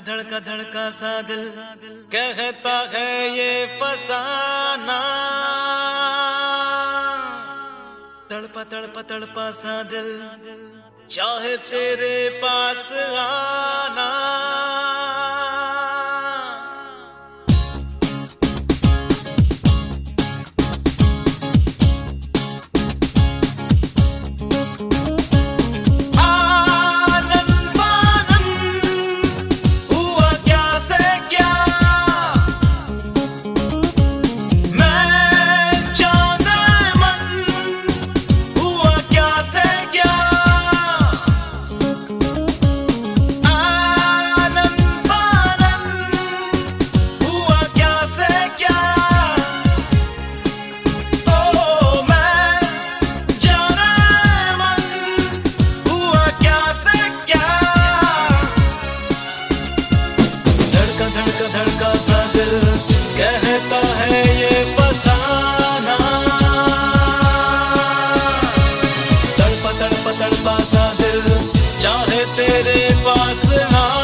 धड़का धड़का धड़का सा दिल कहता है ये फसाना। तड़पा तड़पा तड़पा सा दिल चाहे तेरे पास आना। धड़का धड़का धड़का सा दिल कहता है ये फसाना। तड़पा तड़पा तड़पा सा दिल चाहे तेरे पास आ